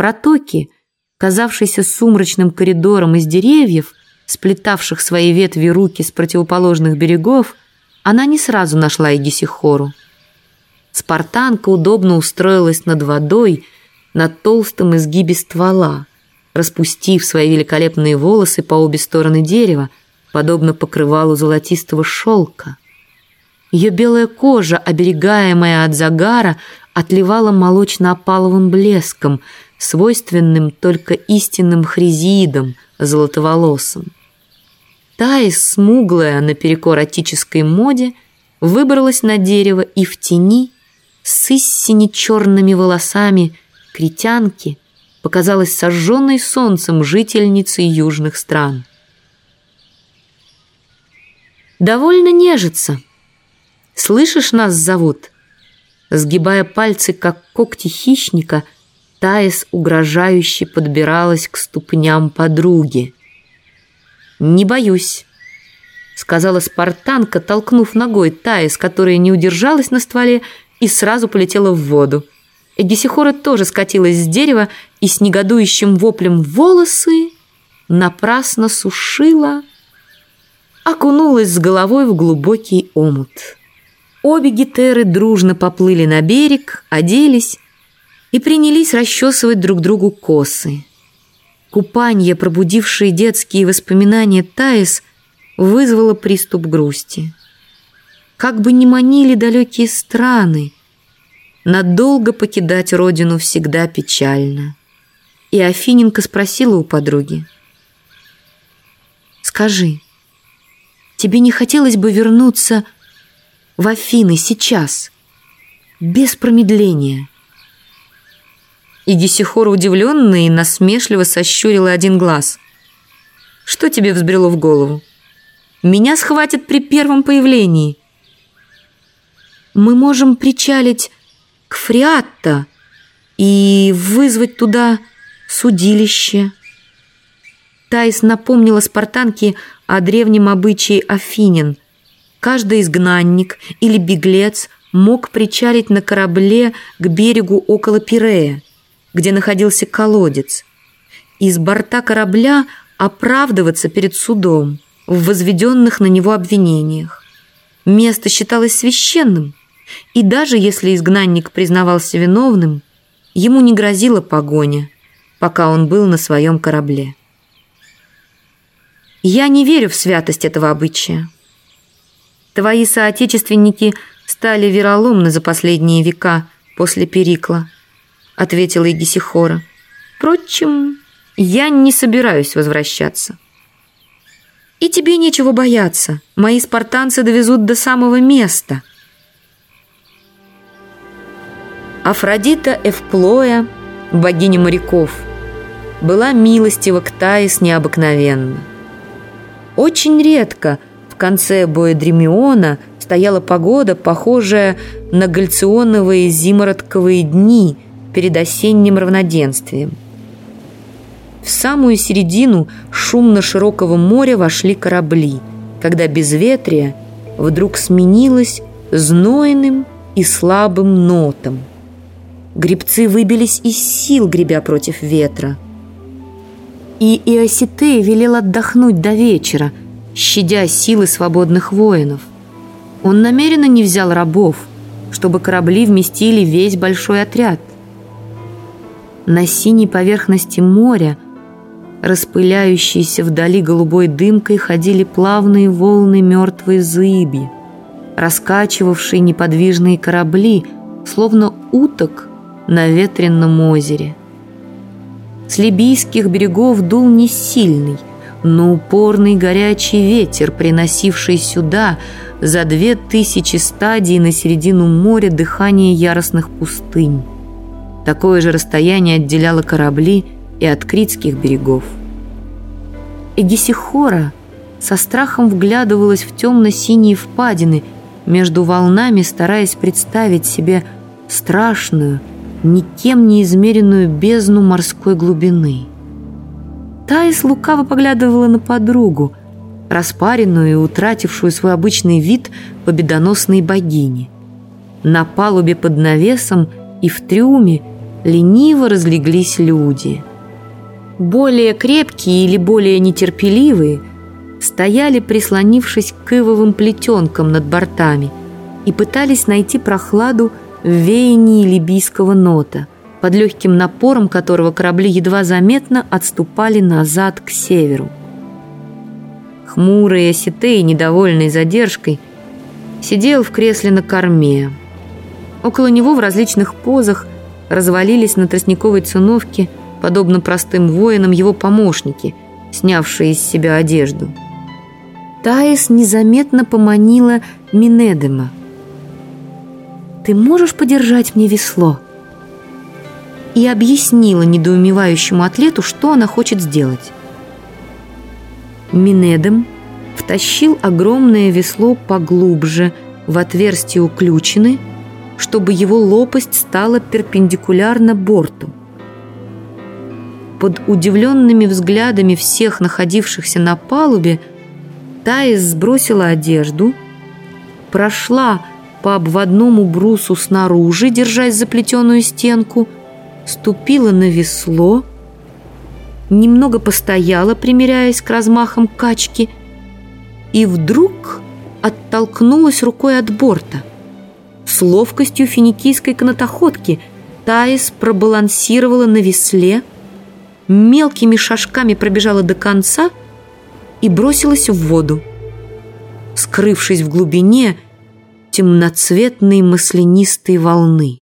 протоке, казавшейся сумрачным коридором из деревьев, сплетавших свои ветви руки с противоположных берегов, она не сразу нашла Егисихору. Спартанка удобно устроилась над водой на толстом изгибе ствола, распустив свои великолепные волосы по обе стороны дерева, подобно покрывалу золотистого шелка. Ее белая кожа, оберегаемая от загара, отливала молочно-опаловым блеском, свойственным только истинным хризидам, золотоволосым. Таис, смуглая наперекор отической моде, выбралась на дерево и в тени с истине черными волосами критянки показалась сожженной солнцем жительницей южных стран. «Довольно нежится. Слышишь, нас зовут?» Сгибая пальцы, как когти хищника, Таис угрожающе подбиралась к ступням подруги. «Не боюсь», — сказала спартанка, толкнув ногой Таис, которая не удержалась на стволе и сразу полетела в воду. Эгисихора тоже скатилась с дерева и с негодующим воплем волосы напрасно сушила, окунулась с головой в глубокий омут. Обе гитеры дружно поплыли на берег, оделись и принялись расчесывать друг другу косы. Купанье, пробудившее детские воспоминания Таис, вызвало приступ грусти. Как бы ни манили далекие страны, надолго покидать родину всегда печально. И Афиненко спросила у подруги. «Скажи, тебе не хотелось бы вернуться в Афины сейчас, без промедления?» И Гесихора удивленно и насмешливо сощурила один глаз. «Что тебе взбрело в голову? Меня схватят при первом появлении». «Мы можем причалить к Фриатто и вызвать туда судилище». Таис напомнила спартанке о древнем обычае Афинин. Каждый изгнанник или беглец мог причалить на корабле к берегу около Пирея где находился колодец, из борта корабля оправдываться перед судом в возведенных на него обвинениях. Место считалось священным, и даже если изгнанник признавался виновным, ему не грозила погоня, пока он был на своем корабле. Я не верю в святость этого обычая. Твои соотечественники стали вероломны за последние века после Перикла – ответила Егисихора. Впрочем, я не собираюсь возвращаться. И тебе нечего бояться. Мои спартанцы довезут до самого места. Афродита Эвплоя, богиня моряков, была милостива к Таис необыкновенно. Очень редко в конце боя Дремиона стояла погода, похожая на гальционовые зимородковые дни – перед осенним равноденствием. В самую середину шумно-широкого моря вошли корабли, когда безветрие вдруг сменилось знойным и слабым нотом. Гребцы выбились из сил, гребя против ветра. И Иоситей велел отдохнуть до вечера, щадя силы свободных воинов. Он намеренно не взял рабов, чтобы корабли вместили весь большой отряд. На синей поверхности моря, распыляющейся вдали голубой дымкой, ходили плавные волны мертвой зыби, раскачивавшие неподвижные корабли, словно уток на ветренном озере. С либийских берегов дул не сильный, но упорный горячий ветер, приносивший сюда за две тысячи стадий на середину моря дыхание яростных пустынь. Такое же расстояние отделяло корабли и от критских берегов. Эгисихора со страхом вглядывалась в темно-синие впадины между волнами, стараясь представить себе страшную, никем не измеренную бездну морской глубины. Таис лукаво поглядывала на подругу, распаренную и утратившую свой обычный вид победоносной богини. На палубе под навесом и в трюме лениво разлеглись люди. Более крепкие или более нетерпеливые стояли, прислонившись к ивовым плетенкам над бортами и пытались найти прохладу в веянии либийского нота, под легким напором которого корабли едва заметно отступали назад к северу. Хмурый Осетей, недовольный задержкой, сидел в кресле на корме. Около него в различных позах развалились на тростниковой циновке, подобно простым воинам, его помощники, снявшие из себя одежду. Таис незаметно поманила Минедема. «Ты можешь подержать мне весло?» И объяснила недоумевающему атлету, что она хочет сделать. Минедем втащил огромное весло поглубже в отверстие уключины, чтобы его лопасть стала перпендикулярна борту. Под удивленными взглядами всех находившихся на палубе Таис сбросила одежду, прошла по обводному брусу снаружи, держась за плетеную стенку, ступила на весло, немного постояла, примеряясь к размахам качки, и вдруг оттолкнулась рукой от борта. С ловкостью финикийской канатоходки Таис пробалансировала на весле, мелкими шажками пробежала до конца и бросилась в воду. Скрывшись в глубине темноцветной маслянистой волны.